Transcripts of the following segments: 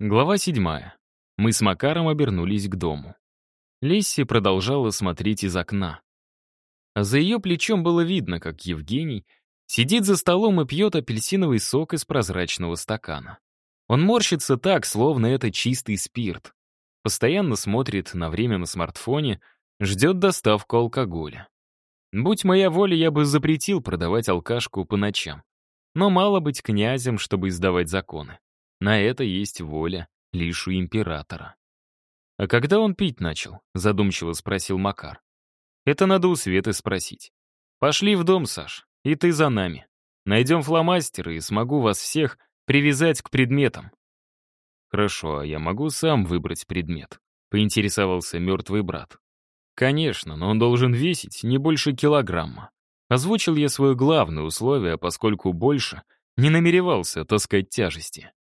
Глава седьмая. Мы с Макаром обернулись к дому. Лесси продолжала смотреть из окна. За ее плечом было видно, как Евгений сидит за столом и пьет апельсиновый сок из прозрачного стакана. Он морщится так, словно это чистый спирт. Постоянно смотрит на время на смартфоне, ждет доставку алкоголя. Будь моя воля, я бы запретил продавать алкашку по ночам. Но мало быть князем, чтобы издавать законы. На это есть воля лишь у императора. «А когда он пить начал?» — задумчиво спросил Макар. «Это надо у Светы спросить. Пошли в дом, Саш, и ты за нами. Найдем фломастеры и смогу вас всех привязать к предметам». «Хорошо, а я могу сам выбрать предмет?» — поинтересовался мертвый брат. «Конечно, но он должен весить не больше килограмма. Озвучил я свое главное условие, поскольку больше не намеревался таскать тяжести.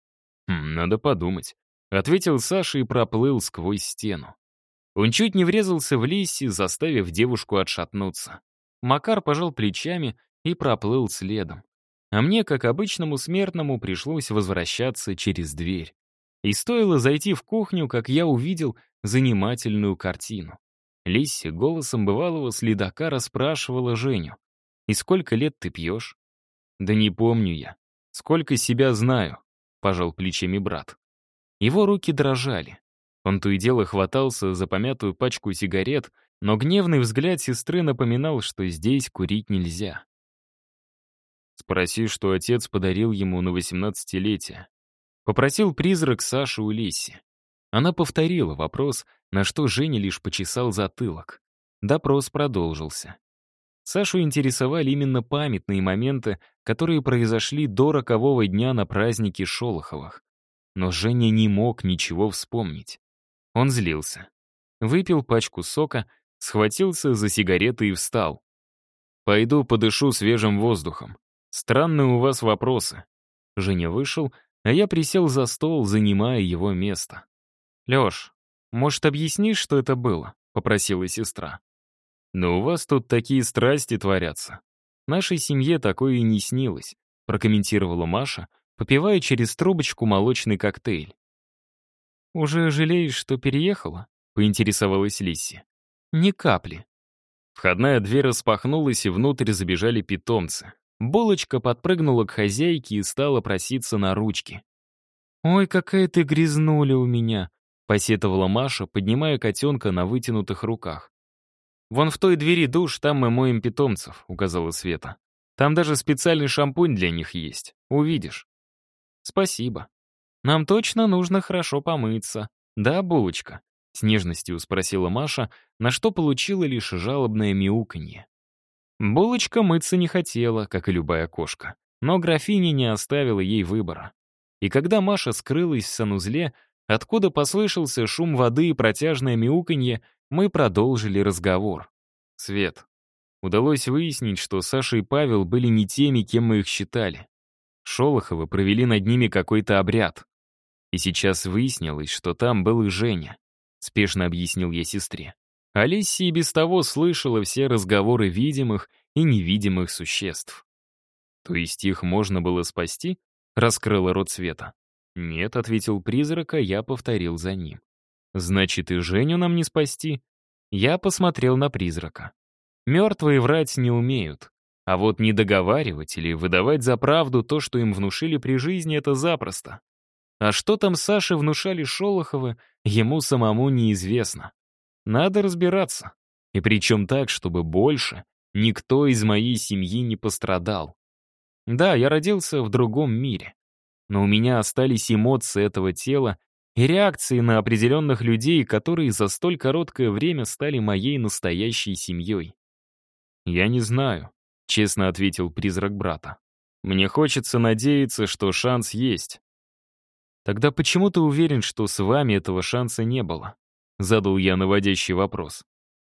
«Хм, надо подумать», — ответил Саша и проплыл сквозь стену. Он чуть не врезался в Лисси, заставив девушку отшатнуться. Макар пожал плечами и проплыл следом. А мне, как обычному смертному, пришлось возвращаться через дверь. И стоило зайти в кухню, как я увидел занимательную картину. Лисси голосом бывалого следака расспрашивала Женю. «И сколько лет ты пьешь?» «Да не помню я. Сколько себя знаю пожал плечами брат. Его руки дрожали. Он то и дело хватался за помятую пачку сигарет, но гневный взгляд сестры напоминал, что здесь курить нельзя. Спроси, что отец подарил ему на восемнадцатилетие. Попросил призрак Саши у Лиси. Она повторила вопрос, на что Женя лишь почесал затылок. Допрос продолжился. Сашу интересовали именно памятные моменты, которые произошли до рокового дня на празднике Шолоховых. Но Женя не мог ничего вспомнить. Он злился. Выпил пачку сока, схватился за сигареты и встал. «Пойду подышу свежим воздухом. Странные у вас вопросы». Женя вышел, а я присел за стол, занимая его место. «Лёш, может, объяснишь, что это было?» — попросила сестра. «Но у вас тут такие страсти творятся. Нашей семье такое и не снилось», прокомментировала Маша, попивая через трубочку молочный коктейль. «Уже жалеешь, что переехала?» — поинтересовалась Лисси. «Ни капли». Входная дверь распахнулась, и внутрь забежали питомцы. Булочка подпрыгнула к хозяйке и стала проситься на ручки. «Ой, какая ты грязнуля у меня!» — посетовала Маша, поднимая котенка на вытянутых руках. «Вон в той двери душ, там мы моем питомцев», — указала Света. «Там даже специальный шампунь для них есть. Увидишь». «Спасибо. Нам точно нужно хорошо помыться. Да, булочка?» — с нежностью спросила Маша, на что получила лишь жалобное мяуканье. Булочка мыться не хотела, как и любая кошка, но графиня не оставила ей выбора. И когда Маша скрылась в санузле, откуда послышался шум воды и протяжное мяуканье, мы продолжили разговор. Свет. Удалось выяснить, что Саша и Павел были не теми, кем мы их считали. Шолоховы провели над ними какой-то обряд. И сейчас выяснилось, что там был и Женя. Спешно объяснил я сестре. Алисия без того слышала все разговоры видимых и невидимых существ. То есть их можно было спасти? Раскрыла рот Света. «Нет», — ответил призрак, а я повторил за ним. Значит, и Женю нам не спасти? Я посмотрел на призрака. Мертвые врать не умеют. А вот не договаривать или выдавать за правду то, что им внушили при жизни, это запросто. А что там Саше внушали Шолоховы, ему самому неизвестно. Надо разбираться. И причем так, чтобы больше никто из моей семьи не пострадал. Да, я родился в другом мире. Но у меня остались эмоции этого тела и реакции на определенных людей, которые за столь короткое время стали моей настоящей семьей. «Я не знаю», — честно ответил призрак брата. «Мне хочется надеяться, что шанс есть». «Тогда почему ты уверен, что с вами этого шанса не было?» — задал я наводящий вопрос.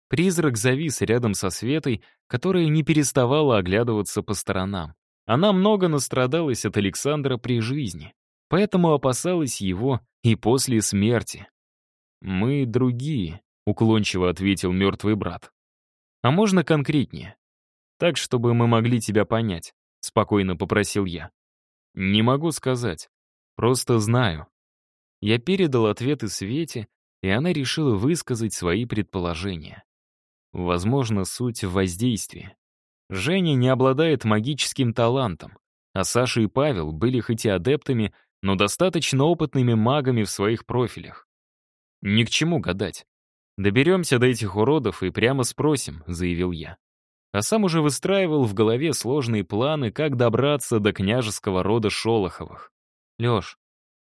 Призрак завис рядом со Светой, которая не переставала оглядываться по сторонам. Она много настрадалась от Александра при жизни поэтому опасалась его и после смерти. «Мы другие», — уклончиво ответил мертвый брат. «А можно конкретнее? Так, чтобы мы могли тебя понять», — спокойно попросил я. «Не могу сказать. Просто знаю». Я передал ответы Свете, и она решила высказать свои предположения. Возможно, суть в воздействии. Женя не обладает магическим талантом, а Саша и Павел были хоть и адептами, но достаточно опытными магами в своих профилях. Ни к чему гадать. «Доберемся до этих уродов и прямо спросим», — заявил я. А сам уже выстраивал в голове сложные планы, как добраться до княжеского рода Шолоховых. «Лёш,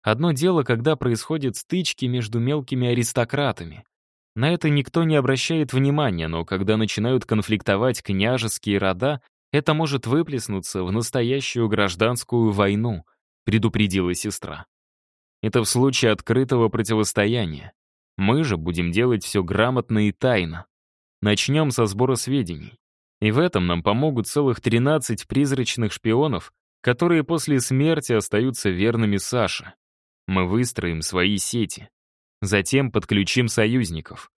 одно дело, когда происходят стычки между мелкими аристократами. На это никто не обращает внимания, но когда начинают конфликтовать княжеские рода, это может выплеснуться в настоящую гражданскую войну», — предупредила сестра. Это в случае открытого противостояния. Мы же будем делать все грамотно и тайно. Начнем со сбора сведений. И в этом нам помогут целых 13 призрачных шпионов, которые после смерти остаются верными Саше. Мы выстроим свои сети. Затем подключим союзников.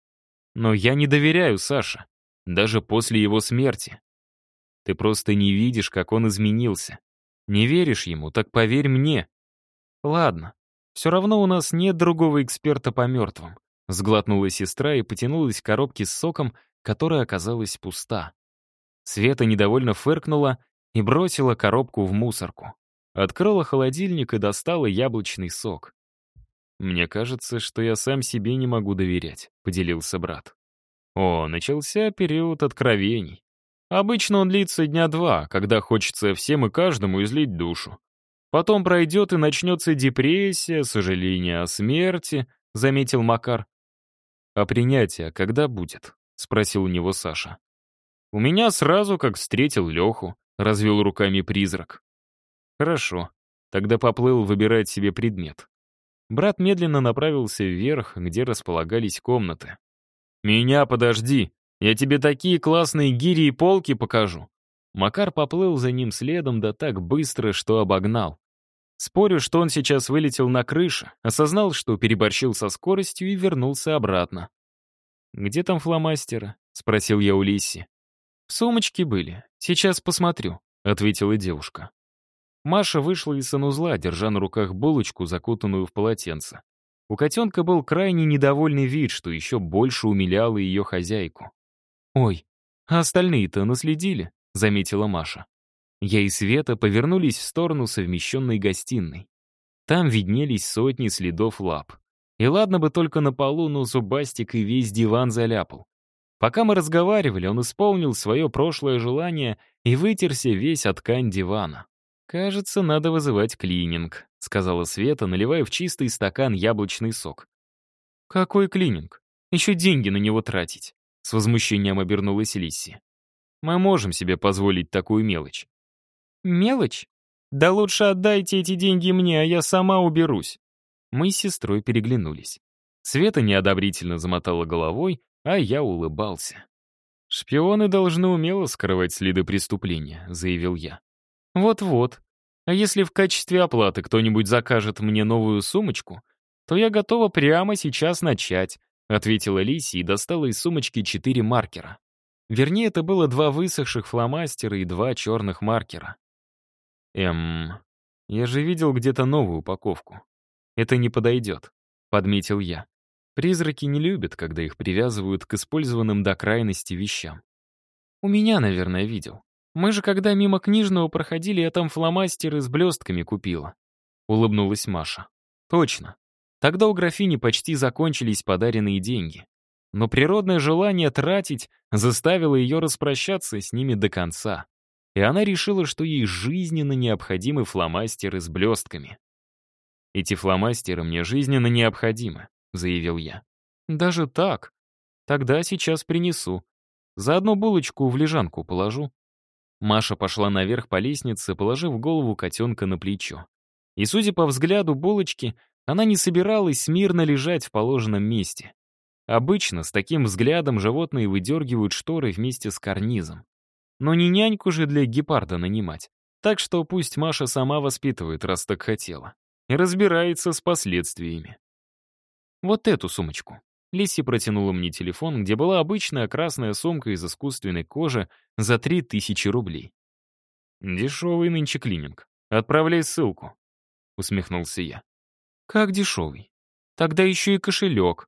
Но я не доверяю Саше, даже после его смерти. Ты просто не видишь, как он изменился. Не веришь ему, так поверь мне. Ладно, все равно у нас нет другого эксперта по мертвым. Сглотнула сестра и потянулась к коробке с соком, которая оказалась пуста. Света недовольно фыркнула и бросила коробку в мусорку. Открыла холодильник и достала яблочный сок. «Мне кажется, что я сам себе не могу доверять», — поделился брат. О, начался период откровений. Обычно он длится дня два, когда хочется всем и каждому излить душу. Потом пройдет и начнется депрессия, сожаление о смерти, заметил Макар. А принятие когда будет? Спросил у него Саша. У меня сразу, как встретил Леху, развел руками призрак. Хорошо, тогда поплыл выбирать себе предмет. Брат медленно направился вверх, где располагались комнаты. «Меня подожди, я тебе такие классные гири и полки покажу. Макар поплыл за ним следом, да так быстро, что обогнал. Спорю, что он сейчас вылетел на крышу, осознал, что переборщил со скоростью и вернулся обратно. «Где там фломастеры?» — спросил я у Лиси. «В сумочке были. Сейчас посмотрю», — ответила девушка. Маша вышла из санузла, держа на руках булочку, закутанную в полотенце. У котенка был крайне недовольный вид, что еще больше умиляло ее хозяйку. «Ой, а остальные-то наследили?» — заметила Маша. Я и Света повернулись в сторону совмещенной гостиной. Там виднелись сотни следов лап. И ладно бы только на полу, но зубастик и весь диван заляпал. Пока мы разговаривали, он исполнил свое прошлое желание и вытерся весь от ткань дивана. «Кажется, надо вызывать клининг», — сказала Света, наливая в чистый стакан яблочный сок. «Какой клининг? Еще деньги на него тратить», — с возмущением обернулась Лисси. Мы можем себе позволить такую мелочь. Мелочь? Да лучше отдайте эти деньги мне, а я сама уберусь. Мы с сестрой переглянулись. Света неодобрительно замотала головой, а я улыбался. «Шпионы должны умело скрывать следы преступления», — заявил я. «Вот-вот. А если в качестве оплаты кто-нибудь закажет мне новую сумочку, то я готова прямо сейчас начать», — ответила Лиси и достала из сумочки четыре маркера. Вернее, это было два высохших фломастера и два черных маркера. Эм, я же видел где-то новую упаковку. Это не подойдет, подметил я. Призраки не любят, когда их привязывают к использованным до крайности вещам. У меня, наверное, видел. Мы же, когда мимо книжного проходили, я там фломастеры с блестками купила. Улыбнулась Маша. Точно. Тогда у графини почти закончились подаренные деньги но природное желание тратить заставило ее распрощаться с ними до конца. И она решила, что ей жизненно необходимы фломастеры с блестками. «Эти фломастеры мне жизненно необходимы», — заявил я. «Даже так? Тогда сейчас принесу. Заодно булочку в лежанку положу». Маша пошла наверх по лестнице, положив голову котенка на плечо. И, судя по взгляду булочки, она не собиралась смирно лежать в положенном месте. Обычно с таким взглядом животные выдергивают шторы вместе с карнизом. Но не няньку же для гепарда нанимать. Так что пусть Маша сама воспитывает, раз так хотела. И разбирается с последствиями. Вот эту сумочку. Лиси протянула мне телефон, где была обычная красная сумка из искусственной кожи за 3000 рублей. «Дешевый нынче клининг. Отправляй ссылку», — усмехнулся я. Как дешевый. Тогда еще и кошелек.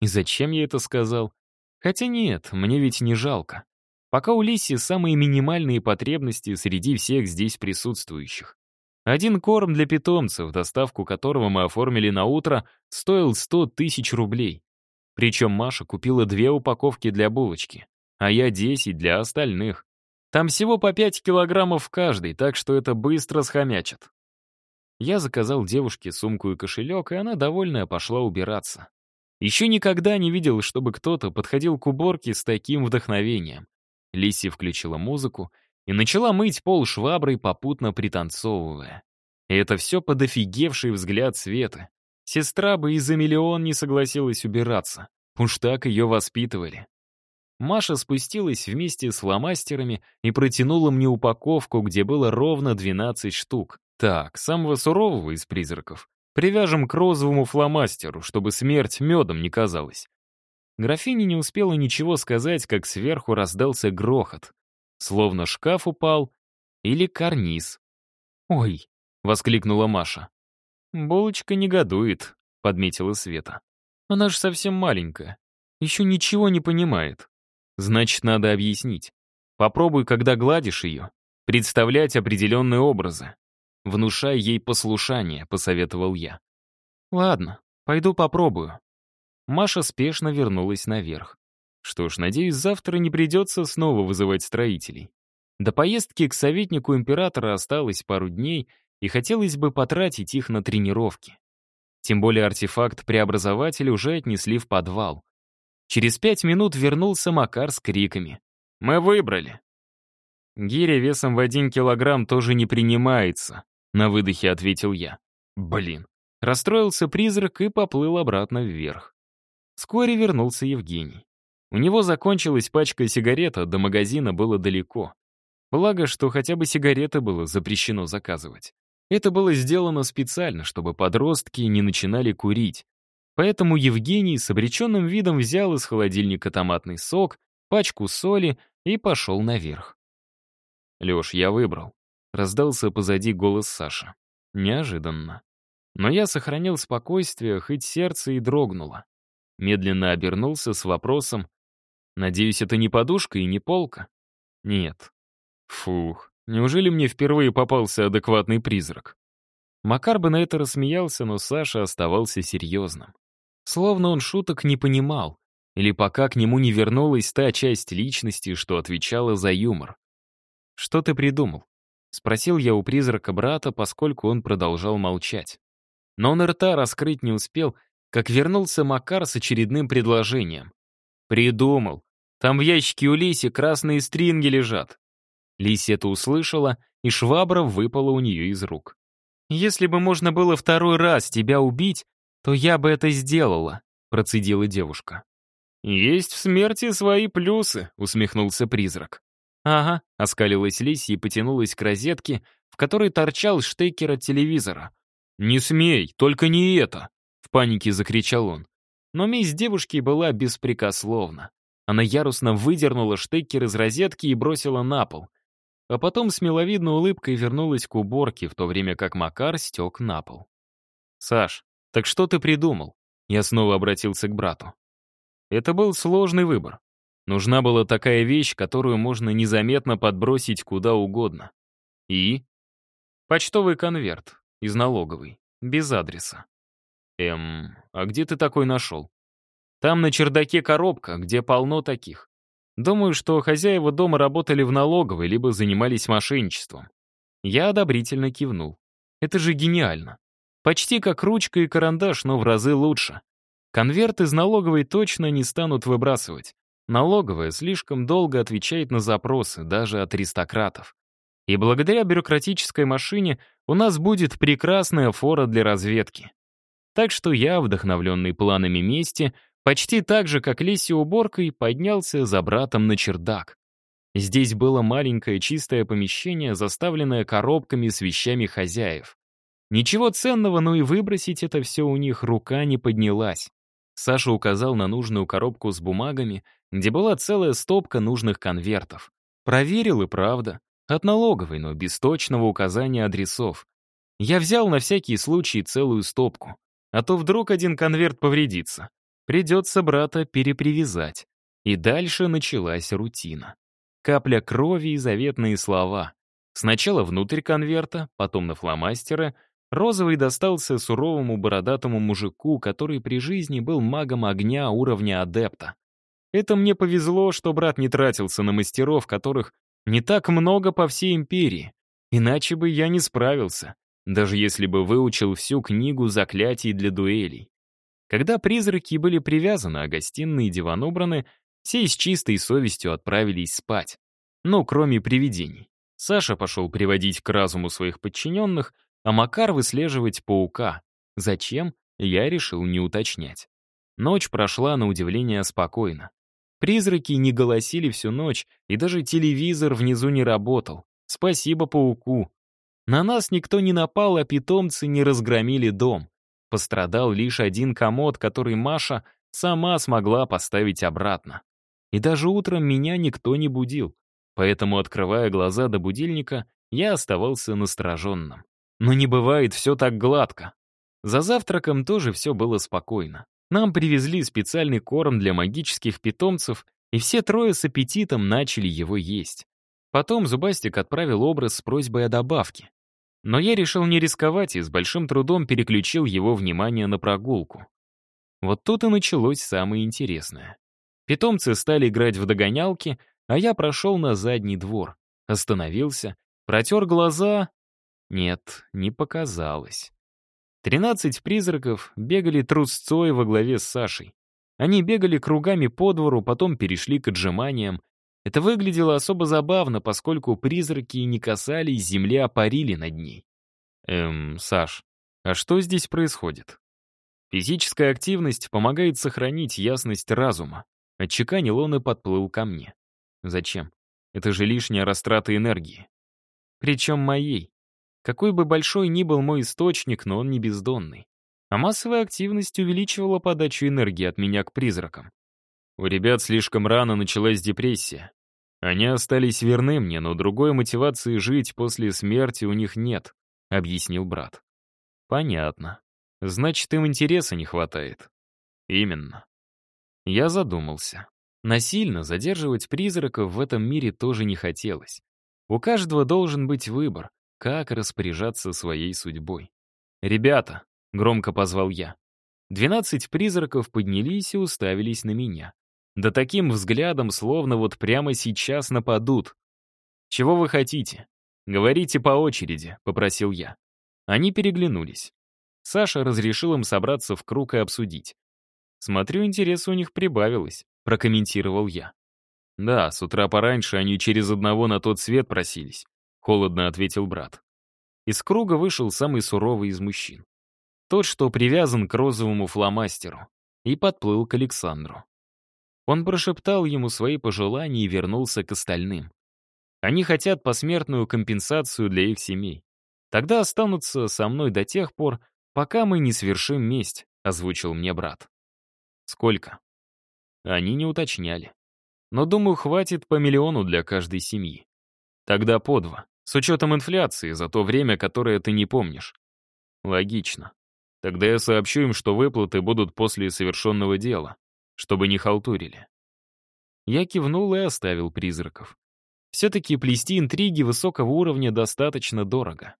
И зачем я это сказал? Хотя нет, мне ведь не жалко. Пока у Лиси самые минимальные потребности среди всех здесь присутствующих. Один корм для питомцев, доставку которого мы оформили на утро, стоил 100 тысяч рублей. Причем Маша купила две упаковки для булочки, а я 10 для остальных. Там всего по 5 килограммов в каждой, так что это быстро схомячат. Я заказал девушке сумку и кошелек, и она, довольная, пошла убираться. Еще никогда не видел, чтобы кто-то подходил к уборке с таким вдохновением. Лиси включила музыку и начала мыть пол шваброй, попутно пританцовывая. И это все под офигевший взгляд Светы. Сестра бы и за миллион не согласилась убираться. Уж так ее воспитывали. Маша спустилась вместе с фломастерами и протянула мне упаковку, где было ровно 12 штук. Так, самого сурового из призраков. Привяжем к розовому фломастеру, чтобы смерть медом не казалась. Графиня не успела ничего сказать, как сверху раздался грохот. Словно шкаф упал или карниз. «Ой!» — воскликнула Маша. «Булочка негодует», — подметила Света. «Она же совсем маленькая. Еще ничего не понимает. Значит, надо объяснить. Попробуй, когда гладишь ее, представлять определенные образы. Внушай ей послушание», — посоветовал я. «Ладно, пойду попробую», Маша спешно вернулась наверх. Что ж, надеюсь, завтра не придется снова вызывать строителей. До поездки к советнику императора осталось пару дней, и хотелось бы потратить их на тренировки. Тем более артефакт-преобразователь уже отнесли в подвал. Через пять минут вернулся Макар с криками. «Мы выбрали!» «Гиря весом в один килограмм тоже не принимается», — на выдохе ответил я. «Блин». Расстроился призрак и поплыл обратно вверх. Вскоре вернулся Евгений. У него закончилась пачка сигарет, а до магазина было далеко. Благо, что хотя бы сигареты было запрещено заказывать. Это было сделано специально, чтобы подростки не начинали курить. Поэтому Евгений с обреченным видом взял из холодильника томатный сок, пачку соли и пошел наверх. «Леш, я выбрал», — раздался позади голос Саши. Неожиданно. Но я сохранил спокойствие, хоть сердце и дрогнуло. Медленно обернулся с вопросом. «Надеюсь, это не подушка и не полка?» «Нет». «Фух, неужели мне впервые попался адекватный призрак?» Макар бы на это рассмеялся, но Саша оставался серьезным. Словно он шуток не понимал, или пока к нему не вернулась та часть личности, что отвечала за юмор. «Что ты придумал?» — спросил я у призрака брата, поскольку он продолжал молчать. Но он рта раскрыть не успел, как вернулся Макар с очередным предложением. «Придумал. Там в ящике у Лиси красные стринги лежат». Лиси это услышала, и швабра выпала у нее из рук. «Если бы можно было второй раз тебя убить, то я бы это сделала», — процедила девушка. «Есть в смерти свои плюсы», — усмехнулся призрак. «Ага», — оскалилась Лиси и потянулась к розетке, в которой торчал штекер от телевизора. «Не смей, только не это!» В панике закричал он. Но месть девушки была беспрекословна. Она яростно выдернула штекер из розетки и бросила на пол. А потом с миловидной улыбкой вернулась к уборке, в то время как Макар стек на пол. «Саш, так что ты придумал?» Я снова обратился к брату. Это был сложный выбор. Нужна была такая вещь, которую можно незаметно подбросить куда угодно. И? Почтовый конверт из налоговой, без адреса. Эм, а где ты такой нашел? Там на чердаке коробка, где полно таких. Думаю, что хозяева дома работали в налоговой, либо занимались мошенничеством. Я одобрительно кивнул. Это же гениально. Почти как ручка и карандаш, но в разы лучше. Конверт из налоговой точно не станут выбрасывать. Налоговая слишком долго отвечает на запросы, даже от аристократов. И благодаря бюрократической машине у нас будет прекрасная фора для разведки. Так что я, вдохновленный планами мести, почти так же, как Леси уборкой, поднялся за братом на чердак. Здесь было маленькое чистое помещение, заставленное коробками с вещами хозяев. Ничего ценного, но и выбросить это все у них рука не поднялась. Саша указал на нужную коробку с бумагами, где была целая стопка нужных конвертов. Проверил и правда. От налоговой, но без точного указания адресов. Я взял на всякий случай целую стопку. а то вдруг один конверт повредится. Придется брата перепривязать. И дальше началась рутина. Капля крови и заветные слова. Сначала внутрь конверта, потом на фломастеры. Розовый достался суровому бородатому мужику, который при жизни был магом огня уровня адепта. Это мне повезло, что брат не тратился на мастеров, которых не так много по всей империи. Иначе бы я не справился, даже если бы выучил всю книгу заклятий для дуэлей. Когда призраки были привязаны, а гостиные диван убраны, все с чистой совестью отправились спать. Ну, кроме привидений. Саша пошел приводить к разуму своих подчиненных, а Макар выслеживать паука. Зачем, я решил не уточнять. Ночь прошла на удивление спокойно. Призраки не голосили всю ночь, и даже телевизор внизу не работал. Спасибо пауку. На нас никто не напал, а питомцы не разгромили дом. Пострадал лишь один комод, который Маша сама смогла поставить обратно. И даже утром меня никто не будил. Поэтому, открывая глаза до будильника, я оставался настороженным. Но не бывает все так гладко. За завтраком тоже все было спокойно. Нам привезли специальный корм для магических питомцев, и все трое с аппетитом начали его есть. Потом Зубастик отправил образ с просьбой о добавке. Но я решил не рисковать и с большим трудом переключил его внимание на прогулку. Вот тут и началось самое интересное. Питомцы стали играть в догонялки, а я прошел на задний двор, остановился, протер глаза. Нет, не показалось. Тринадцать призраков бегали трусцой во главе с Сашей. Они бегали кругами по двору, потом перешли к отжиманиям. Это выглядело особо забавно, поскольку призраки не касались земли, а парили над ней. Эм, Саш, а что здесь происходит? Физическая активность помогает сохранить ясность разума. Отчеканил он и подплыл ко мне. Зачем? Это же лишняя растрата энергии. Причем моей. Какой бы большой ни был мой источник, но он не бездонный. А массовая активность увеличивала подачу энергии от меня к призракам. У ребят слишком рано началась депрессия. Они остались верны мне, но другой мотивации жить после смерти у них нет, объяснил брат. Понятно. Значит, им интереса не хватает. Именно. Я задумался. Насильно задерживать призраков в этом мире тоже не хотелось. У каждого должен быть выбор, как распоряжаться своей судьбой. «Ребята!» — громко позвал я. Двенадцать призраков поднялись и уставились на меня. Да таким взглядом, словно вот прямо сейчас нападут. «Чего вы хотите?» «Говорите по очереди», — попросил я. Они переглянулись. Саша разрешил им собраться в круг и обсудить. «Смотрю, интереса у них прибавилось», — прокомментировал я. «Да, с утра пораньше они через одного на тот свет просились. — холодно ответил брат. Из круга вышел самый суровый из мужчин. Тот, что привязан к розовому фломастеру, и подплыл к Александру. Он прошептал ему свои пожелания и вернулся к остальным. Они хотят посмертную компенсацию для их семей. Тогда останутся со мной до тех пор, пока мы не свершим месть, озвучил мне брат. Сколько? Они не уточняли. Но, думаю, хватит по миллиону для каждой семьи. Тогда по два. С учетом инфляции за то время, которое ты не помнишь. Логично. Тогда я сообщу им, что выплаты будут после совершенного дела, чтобы не халтурили. Я кивнул и оставил призраков. Все-таки плести интриги высокого уровня достаточно дорого.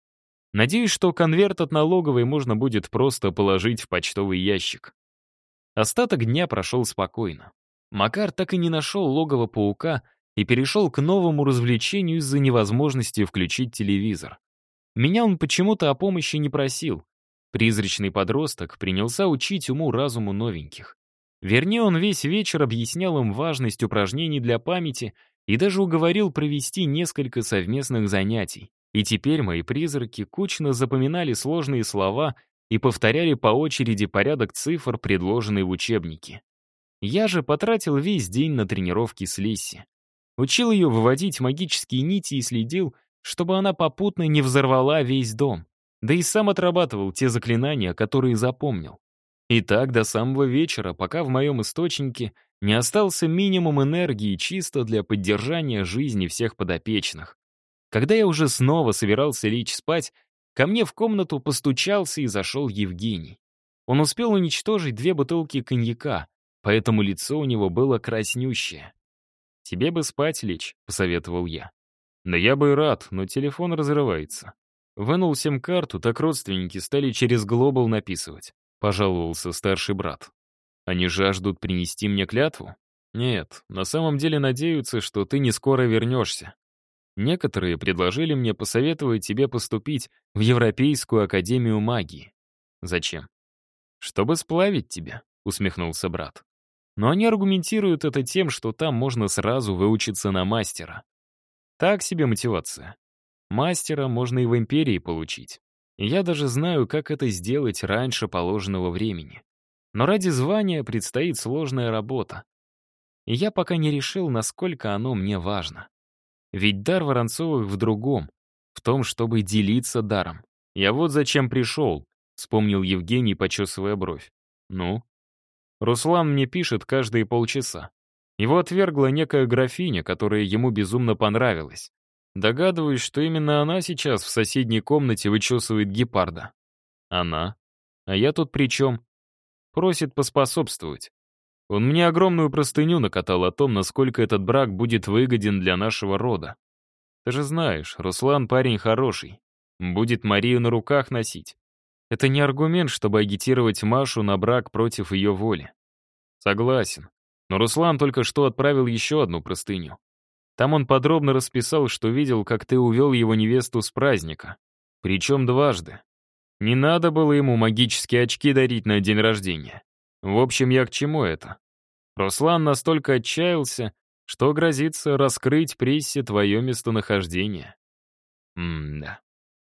Надеюсь, что конверт от налоговой можно будет просто положить в почтовый ящик. Остаток дня прошел спокойно. Макар так и не нашел логово паука, и перешел к новому развлечению из-за невозможности включить телевизор. Меня он почему-то о помощи не просил. Призрачный подросток принялся учить уму-разуму новеньких. Вернее, он весь вечер объяснял им важность упражнений для памяти и даже уговорил провести несколько совместных занятий. И теперь мои призраки кучно запоминали сложные слова и повторяли по очереди порядок цифр, предложенный в учебнике. Я же потратил весь день на тренировки с Лисси. Учил ее выводить магические нити и следил, чтобы она попутно не взорвала весь дом. Да и сам отрабатывал те заклинания, которые запомнил. И так до самого вечера, пока в моем источнике не остался минимум энергии чисто для поддержания жизни всех подопечных. Когда я уже снова собирался лечь спать, ко мне в комнату постучался и зашел Евгений. Он успел уничтожить две бутылки коньяка, поэтому лицо у него было краснющее. «Тебе бы спать лечь», — посоветовал я. «Да я бы и рад, но телефон разрывается». Вынул сим-карту, так родственники стали через Глобал написывать. Пожаловался старший брат. Они жаждут принести мне клятву? Нет, на самом деле надеются, что ты не скоро вернешься. Некоторые предложили мне посоветовать тебе поступить в Европейскую Академию Магии. Зачем? Чтобы сплавить тебя, усмехнулся брат. Но они аргументируют это тем, что там можно сразу выучиться на мастера. Так себе мотивация. Мастера можно и в империи получить. Я даже знаю, как это сделать раньше положенного времени. Но ради звания предстоит сложная работа. И я пока не решил, насколько оно мне важно. Ведь дар Воронцовых в другом, в том, чтобы делиться даром. Я вот зачем пришел, вспомнил Евгений, почесывая бровь. Ну? Руслан мне пишет каждые полчаса. Его отвергла некая графиня, которая ему безумно понравилась. Догадываюсь, что именно она сейчас в соседней комнате вычесывает гепарда. Она? А я тут при чем? Просит поспособствовать. Он мне огромную простыню накатал о том, насколько этот брак будет выгоден для нашего рода. Ты же знаешь, Руслан парень хороший. Будет Марию на руках носить. Это не аргумент, чтобы агитировать Машу на брак против ее воли. Согласен. Но Руслан только что отправил еще одну простыню. Там он подробно расписал, что видел, как ты увел его невесту с праздника. Причем дважды. Не надо было ему магические очки дарить на день рождения. В общем, я к чему это? Руслан настолько отчаялся, что грозится раскрыть прессе твое местонахождение. М-да.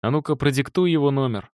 А ну-ка, продиктуй его номер.